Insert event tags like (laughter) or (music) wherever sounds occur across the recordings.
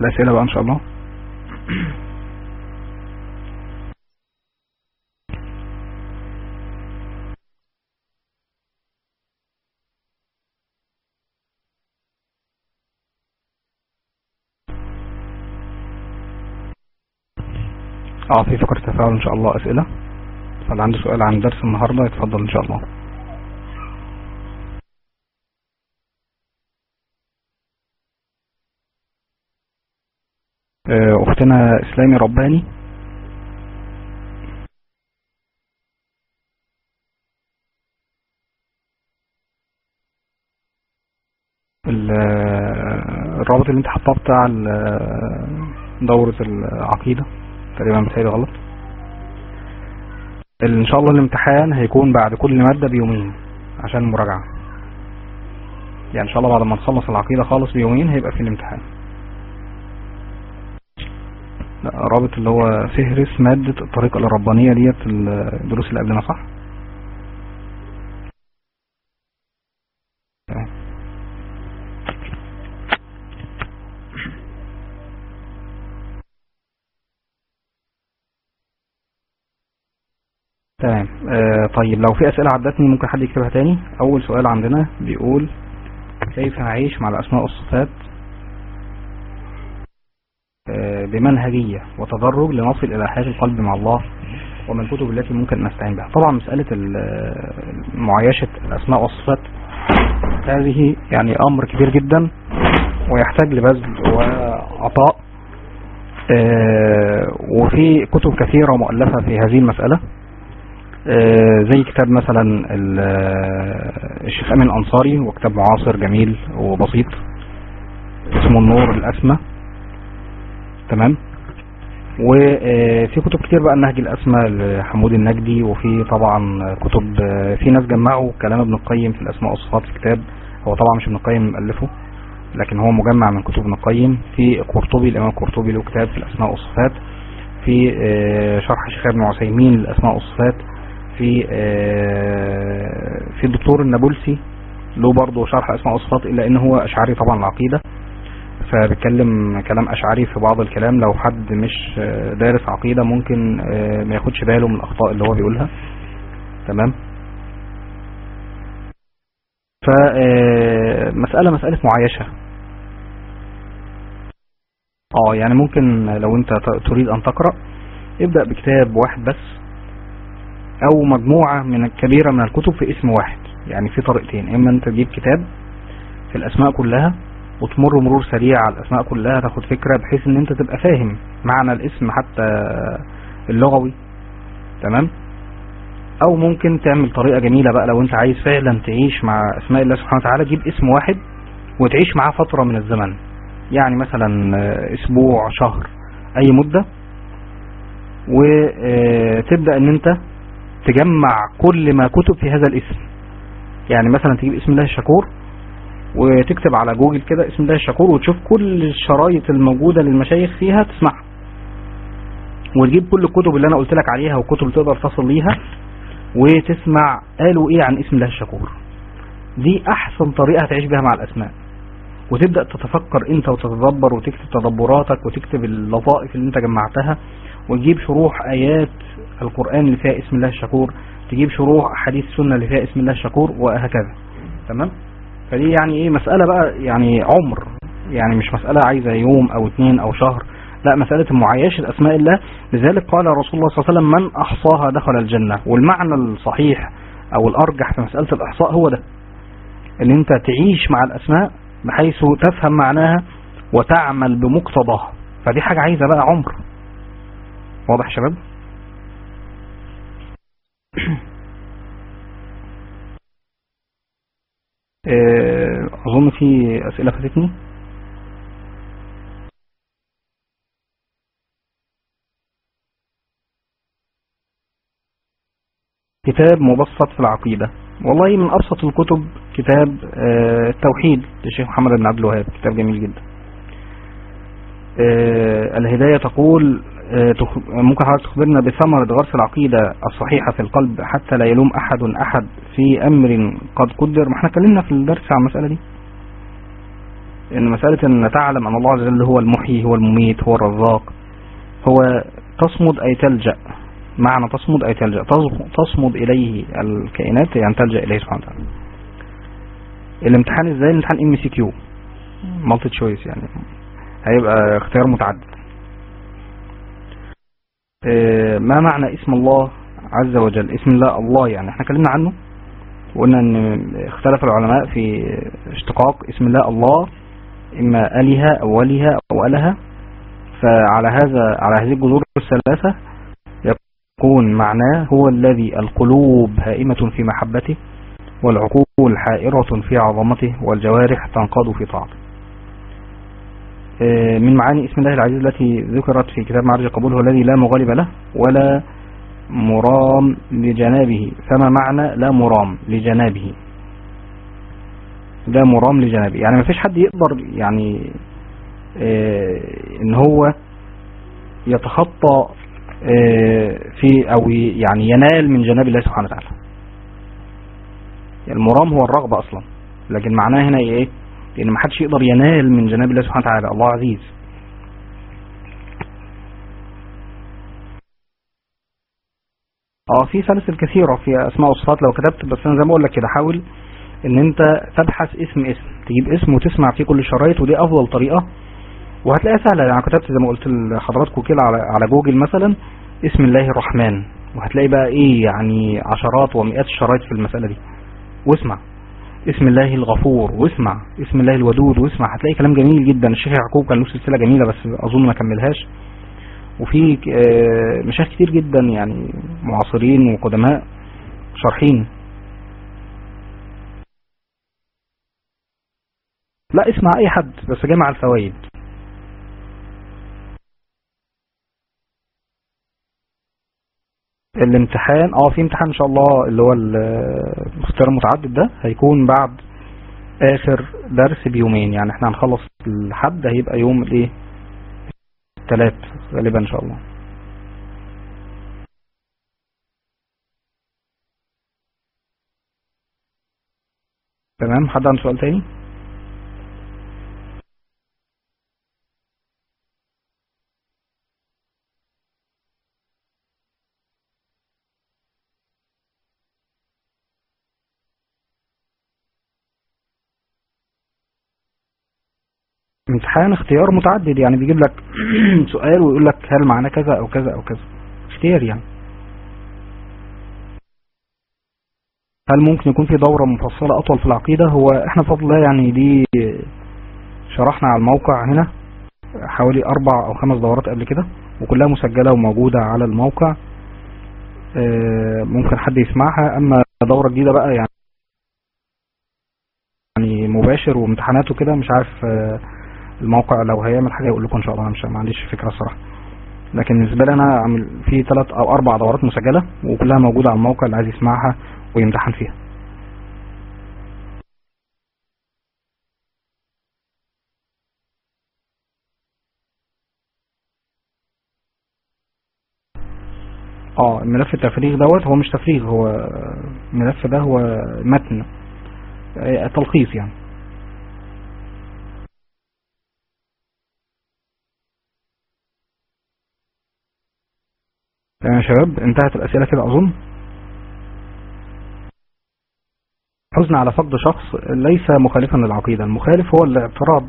الأسئلة بقى إن شاء الله. آه في فقرة تفاعل إن شاء الله أسئلة. فاللي عنده سؤال عن درس النهاردة يتفضل إن شاء الله آه، أختنا إسلامي رباني. آه، الرابط اللي انت حطاه بتاع آه، دورة العقيدة. تقريبا بتهيألي غلط. إن شاء الله الامتحان هيكون بعد كل مادة بيومين عشان المراجعة. يعني إن شاء الله بعد ما نخلص العقيدة خالص بيومين هيبقى في الامتحان. لا رابط اللي هو فهرس مادة الطريقة الربانية ديت الدروس اللي قبلنا صح تمام. آه طيب لو في أسئلة عدتني ممكن حد يكتبها تاني أول سؤال عندنا بيقول كيف اعيش مع الأسماء والصفات بمنهجية وتدرج لنصل إلى حياة القلب مع الله ومن الكتب التي ممكن نستعين بها. طبعا مسألة معايشة الأسماء والصفات هذه يعني أمر كبير جدا ويحتاج لبذل وعطاء آه وفي كتب كثيرة مؤلفة في هذه المسألة آه، زي كتاب مثلا ال- الشيخ أمين الأنصاري وكتاب معاصر جميل وبسيط اسمه النور الأسمى. تمام. وفي كتب كتير بقى النهج الأسمى لحمود النجدي وفي طبعا كتب آه، في ناس جمعوا كلام ابن القيم في الأسماء والصفات في كتاب هو طبعا مش ابن القيم مؤلفه لكن هو مجمع من كتب ابن القيم. في قرطبي الإمام القرطبي له كتاب في الأسماء والصفات. في آه، شرح الشيخ ابن عثيمين للأسماء والصفات. في آه، في الدكتور النابلسي له برضه شرح اسماء وصفات إلا إن هو أشعري طبعا العقيدة. فبيتكلم كلام أشعري في بعض الكلام. لو حد مش آه، دارس عقيدة ممكن آه، ما ياخدش باله من الأخطاء اللي هو بيقولها. تمام؟ فمسألة مسألة معايشة. آه يعني ممكن لو أنت تريد أن تقرأ ابدأ بكتاب واحد بس أو مجموعة من كبيرة من الكتب في اسم واحد. يعني في طريقتين إما أنت تجيب كتاب في الأسماء كلها وتمر مرور سريع على الأسماء كلها تاخد فكرة بحيث إن أنت تبقى فاهم معنى الاسم حتى اللغوي. تمام؟ أو ممكن تعمل طريقة جميلة بقى لو أنت عايز فعلا تعيش مع أسماء الله سبحانه وتعالى. جيب اسم واحد وتعيش معاه فترة من الزمن. يعني مثلا أسبوع شهر أي مدة. وتبدأ إن أنت تجمع كل ما كتب في هذا الاسم. يعني مثلا تجيب اسم الله الشكور وتكتب على جوجل كده اسم الله الشكور وتشوف كل الشرايط الموجودة للمشايخ فيها تسمعها. وتجيب كل الكتب اللي أنا قلت لك عليها والكتب اللي تقدر تصل ليها وتسمع قالوا إيه عن اسم الله الشكور دي أحسن طريقة هتعيش بها مع الأسماء. وتبدأ تتفكر أنت وتتدبر وتكتب تدبراتك وتكتب اللطائف اللي أنت جمعتها وتجيب شروح آيات القرآن اللي فيها اسم الله الشكور تجيب شروح حديث السنة اللي فيها اسم الله الشكور وهكذا. تمام؟ فدي يعني إيه مسألة بقى يعني عمر يعني مش مسألة عايزة يوم أو اتنين أو شهر لا مسألة معايشة اسماء الله. لذلك قال رسول الله صلى الله عليه وسلم من أحصاها دخل الجنة. والمعنى الصحيح أو الأرجح في مسألة الإحصاء هو ده إن أنت تعيش مع الأسماء بحيث تفهم معناها وتعمل بمقتضاها. فدي حاجة عايزة بقى عمر. واضح شباب؟ آه، أظن في أسئلة فاتتني. كتاب مبسط في العقيدة. والله من أبسط الكتب كتاب آه، التوحيد للشيخ محمد بن عبد الوهاب. كتاب جميل جدا. آه، الهداية تقول ممكن حضرتك تخبرنا بثمرة غرس العقيدة الصحيحة في القلب حتى لا يلوم أحد أحد في أمر قد قدر؟ ما إحنا اتكلمنا في الدرس عن المسألة دي. إن مسألة إن تعلم أن الله عز وجل هو المحيي هو المميت هو الرزاق هو تصمد أي تلجأ. معنى تصمد أي تلجأ. تصمد إليه الكائنات يعني تلجأ إليه سبحانه وتعالى. الامتحان إزاي الامتحان MCQ. multiple choice يعني. هيبقى اختيار متعدد. ما معنى اسم الله عز وجل؟ اسم الله الله يعني. إحنا كلمنا عنه وقلنا إن اختلف العلماء في اشتقاق اسم الله الله إما الها أو ولها أو الها فعلى هذا على هذه الجذور الثلاثة يكون معناه هو الذي القلوب هائمة في محبته والعقول حائرة في عظمته والجوارح تنقض في طاعته. من معاني اسم الله العزيز التي ذكرت في كتاب معرج القبول هو الذي لا مغالب له ولا مرام لجنابه. فما معنى لا مرام لجنابه؟ لا مرام لجنابه. يعني ما فيش حد يقدر يعني آه إن هو يتخطى آه في أو يعني ينال من جناب الله سبحانه وتعالى. المرام هو الرغبة أصلا. لكن معناه هنا إيه؟ ان ما حدش يقدر ينال من جناب الله سبحانه وتعالى. الله عزيز. آه في سلاسل كثيرة في أسماء والصفات لو كتبت بس أنا زي ما أقول لك كده حاول إن أنت تبحث اسم اسم تجيب اسم وتسمع فيه كل الشرايط ودي أفضل طريقة. وهتلاقيها سهلة يعني كتبت زي ما قلت لحضراتكم كده على على جوجل مثلا اسم الله الرحمن. وهتلاقي بقى إيه يعني عشرات ومئات الشرايط في المسألة دي. واسمع. اسم الله الغفور واسمع. اسم الله الودود واسمع. هتلاقي كلام جميل جدا. الشيخ يعقوب كان له سلسلة جميلة بس أظن ما كملهاش. وفي مشايخ كتير جدا يعني معاصرين وقدماء شارحين. لا اسمع أي حد بس جمع الفوائد. الامتحان آه في امتحان إن شاء الله اللي هو الاختيار المتعدد ده هيكون بعد آخر درس بيومين. يعني إحنا هنخلص الحد هيبقى يوم الإيه؟ الثلاث غالبا إن شاء الله. تمام؟ حد عنده سؤال تاني؟ امتحان اختيار متعدد. يعني بيجيب لك (clears throat) سؤال ويقول لك هل معناه كذا أو كذا أو كذا. اختيار يعني. هل ممكن يكون في دورة مفصلة أطول في العقيدة؟ هو إحنا بفضل الله يعني دي شرحنا على الموقع هنا حوالي أربع أو خمس دورات قبل كده وكلها مسجلة وموجودة على الموقع. آه ممكن حد يسمعها. أما دورة جديدة بقى يعني يعني مباشر وامتحانات وكده مش عارف آه الموقع لو هيعمل حاجة يقول لكم إن شاء الله أنا مش ما عنديش فكرة الصراحة. لكن بالنسبة لي أنا عامل في ثلاث أو أربع دورات مسجلة وكلها موجودة على الموقع اللي عايز يسمعها ويمتحن فيها. آه الملف التفريغ دوت هو مش تفريغ هو الملف ده هو متن تلخيص يعني. تمام يا شباب؟ انتهت الأسئلة كده أظن. حزن على فقد شخص ليس مخالفا للعقيدة. المخالف هو الاعتراض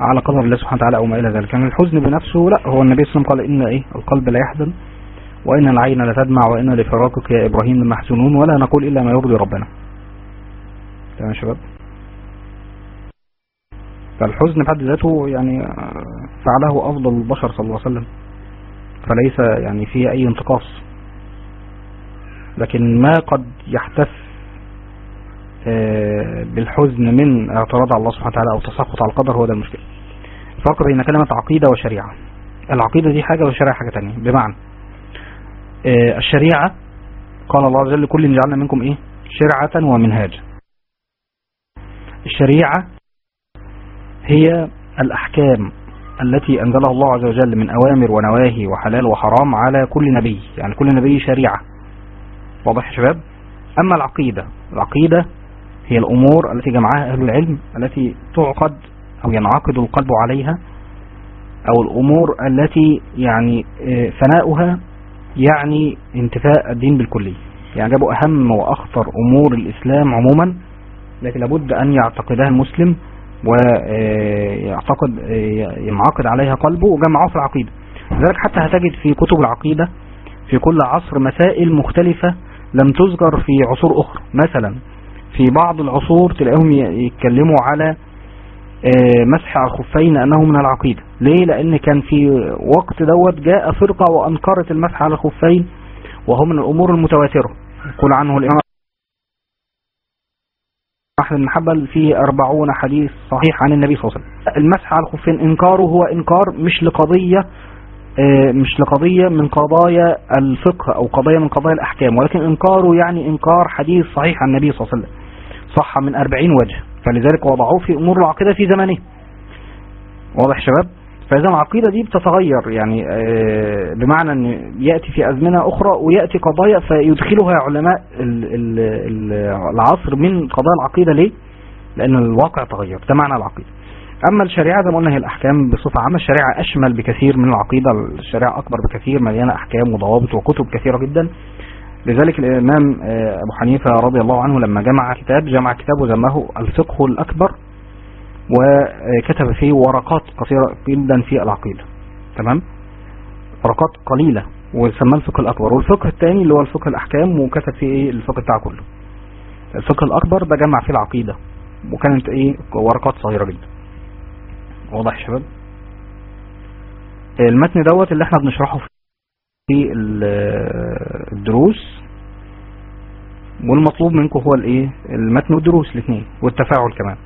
على قدر الله سبحانه وتعالى أو ما إلى ذلك. يعني الحزن بنفسه لا هو النبي صلى الله عليه وسلم قال إن إيه؟ القلب لا يحزن وإن العين لا تدمع وإن لفراقك يا إبراهيم محزونون ولا نقول إلا ما يرضي ربنا. تمام يا شباب؟ فالحزن بحد ذاته يعني فعله أفضل البشر صلى الله عليه وسلم. فليس يعني فيه أي انتقاص. لكن ما قد يحتف بالحزن من اعتراض على الله سبحانه وتعالى أو تسخط على القدر هو ده المشكلة. فرق بين كلمة عقيدة وشريعة. العقيدة دي حاجة والشريعة حاجة تانية. بمعنى الشريعة قال الله عز وجل لكل جعلنا منكم إيه؟ شرعة ومنهاجا. الشريعة هي الأحكام التي أنزلها الله عز وجل من أوامر ونواهي وحلال وحرام على كل نبي يعني كل نبي شريعة. واضح يا شباب؟ أما العقيدة العقيدة هي الأمور التي جمعها أهل العلم التي تعقد أو ينعقد القلب عليها أو الأمور التي يعني آه، فناؤها يعني انتفاء الدين بالكلية. يعني جابوا أهم وأخطر أمور الإسلام عموما لكن لابد أن يعتقدها المسلم ويعتقد آه، ينعقد عليها قلبه وجمعه في العقيدة. لذلك حتى هتجد في كتب العقيدة في كل عصر مسائل مختلفة لم تذكر في عصور أخرى. مثلا في بعض العصور تلاقيهم يتكلموا على آه، مسح الخفين أنه من العقيدة. ليه؟ لأن كان في وقت دوت جاء فرقة وأنكرت المسح على الخفين وهو من الأمور المتواترة. يقول عنه الإمام. أحمد بن حنبل فيه أربعون حديث صحيح عن النبي صلى الله عليه وسلم. المسح على الخفين إنكاره هو إنكار مش لقضية آه، مش لقضية من قضايا الفقه أو قضايا من قضايا الأحكام ولكن إنكاره يعني إنكار حديث صحيح عن النبي صلى الله عليه وسلم. صح من أربعين وجه فلذلك وضعوه في أمور العقيدة في زمانه. واضح شباب؟ فإذا العقيدة دي بتتغير يعني آه، بمعنى أن يأتي في أزمنة أخرى ويأتي قضايا فيدخلها علماء العصر من قضايا العقيدة. ليه؟ لأن الواقع تغير ده معنى العقيدة. أما الشريعة زي ما قلنا هي الأحكام بصفة عامة الشريعة أشمل بكثير من العقيدة الشريعة أكبر بكثير مليانة أحكام وضوابط وكتب كثيرة جدا. لذلك الإمام آه، أبو حنيفة رضي الله عنه لما جمع كتاب جمع كتاب وسماه الفقه الأكبر. وكتب فيه ورقات قصيرة جدا في العقيدة. تمام؟ ورقات قليلة وسماه الفقه الأكبر. والفقه الثاني اللي هو الفقه الأحكام وكتب فيه إيه؟ الفقه بتاعه كله. الفقه الأكبر ده جمع فيه العقيدة وكانت إيه؟ ورقات صغيرة جدا. واضح يا شباب؟ المتن دوت اللي إحنا بنشرحه في الدروس والمطلوب منكم هو الإيه؟ المتن والدروس الاثنين والتفاعل كمان.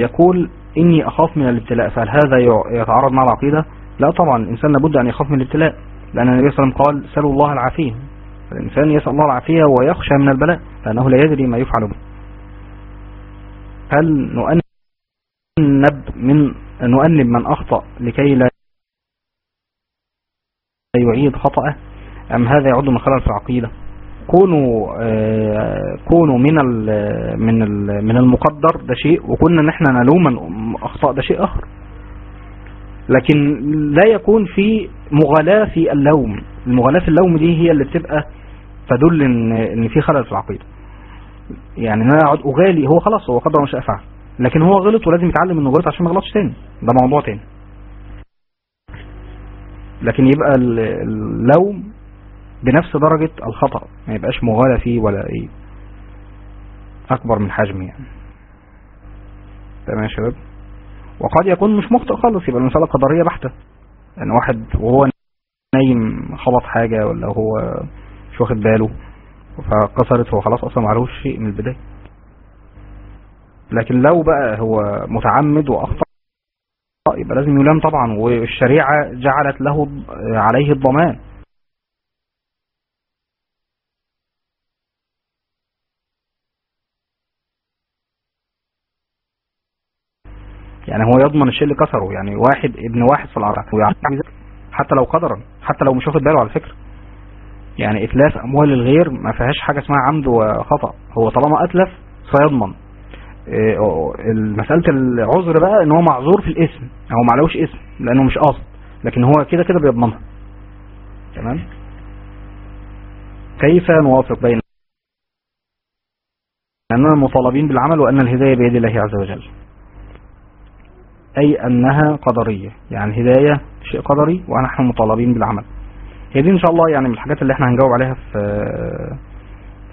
يقول إني أخاف من الابتلاء. فهل هذا يتعارض مع العقيدة؟ لا طبعا. الإنسان لابد أن يخاف من الابتلاء لأن النبي صلى الله عليه وسلم قال سلوا الله العافية. الإنسان يسأل الله العافية ويخشى من البلاء لأنه لا يدري ما يفعل به. هل نؤنب من نؤنب من أخطأ لكي لا يعيد خطأه؟ أم هذا يعد من خلل في العقيدة؟ كونوا آه، كونوا من من من المقدر ده شيء وكنا نحن نلوم اخطاء ده شيء آخر. لكن لا يكون في مغالاة في اللوم. المغالاة في اللوم دي هي اللي بتبقى تدل إن إن في خلل في العقيدة. يعني أنا أقعد أغالي هو خلاص هو قدر مش أفعل. لكن هو غلط ولازم يتعلم إنه غلط عشان ما يغلطش تاني. ده موضوع تاني. لكن يبقى اللوم بنفس درجة الخطأ. ما يبقاش مغالى فيه ولا إيه. أكبر من حجمه يعني. تمام يا شباب؟ وقد يكون مش مخطئ خالص يبقى المسألة قدرية بحتة. يعني واحد وهو نايم خبط حاجة ولا هو مش واخد باله فكسرت هو خلاص أصلا معلوش شيء من البداية. لكن لو بقى هو متعمد وأخطأ يبقى لازم يلام طبعا والشريعة جعلت له عليه الضمان. يعني هو يضمن الشيء اللي كسره. يعني واحد ابن واحد في العراق حتى لو قدرا حتى لو مش واخد باله على فكرة يعني إتلاف أموال الغير ما فيهاش حاجة اسمها عمد وخطأ. هو طالما أتلف سيضمن إيه، مسألة العذر بقى إن هو معذور في الاسم. هو معلوش اسم لأنه مش قاصد لكن هو كده كده بيضمنها. تمام؟ كيف نوافق بين أننا مطالبين بالعمل وأن الهداية بيد الله عز وجل؟ أي أنها قدرية. يعني الهداية شيء قدري ونحن مطالبين بالعمل. هي دي إن شاء الله يعني من الحاجات اللي إحنا هنجاوب عليها في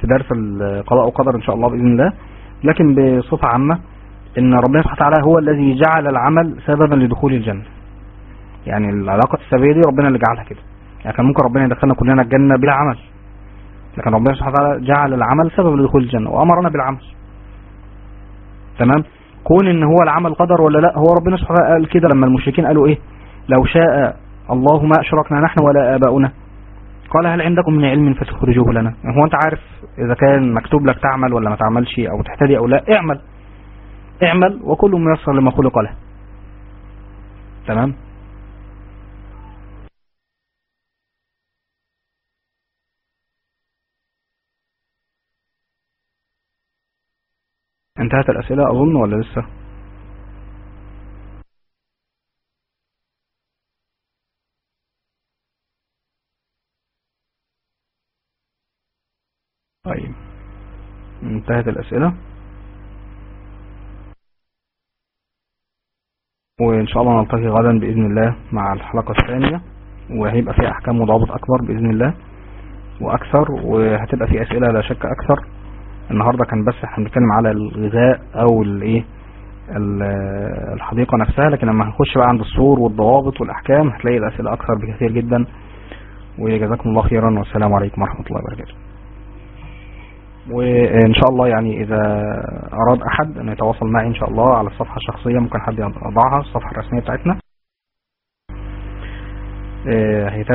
في درس القضاء والقدر إن شاء الله بإذن الله. لكن بصفة عامة إن ربنا سبحانه وتعالى هو الذي جعل العمل سببا لدخول الجنة. يعني العلاقة السببية دي ربنا اللي جعلها كده. يعني كان ممكن ربنا يدخلنا كلنا الجنة بلا عمل لكن ربنا سبحانه وتعالى جعل العمل سبب لدخول الجنة وأمرنا بالعمل. تمام؟ كون إن هو العمل قدر ولا لا هو ربنا سبحانه قال كده لما المشركين قالوا إيه؟ لو شاء الله ما أشركنا نحن ولا آباؤنا. قال هل عندكم من علم فتخرجوه لنا؟ هو أنت عارف إذا كان مكتوب لك تعمل ولا ما تعملش أو تحتدي أو لا اعمل. اعمل وكل ميسر لما خلق له. تمام؟ انتهت الأسئلة أظن ولا لسه؟ طيب انتهت الأسئلة. وإن شاء الله نلتقي غدا بإذن الله مع الحلقة الثانية وهيبقى فيها أحكام وضوابط أكبر بإذن الله وأكثر وهتبقى في أسئلة لا شك أكثر. النهاردة كان بس إحنا بنتكلم على الغذاء أو الإيه الحديقة نفسها لكن لما هنخش بقى عند الصور والضوابط والأحكام هتلاقي الأسئلة أكثر بكثير جدا. وجزاكم الله خيرا والسلام عليكم ورحمة الله وبركاته. وإن شاء الله يعني إذا أراد أحد أن يتواصل معي إن شاء الله على الصفحة الشخصية ممكن حد يضعها الصفحة الرسمية بتاعتنا. هيتابع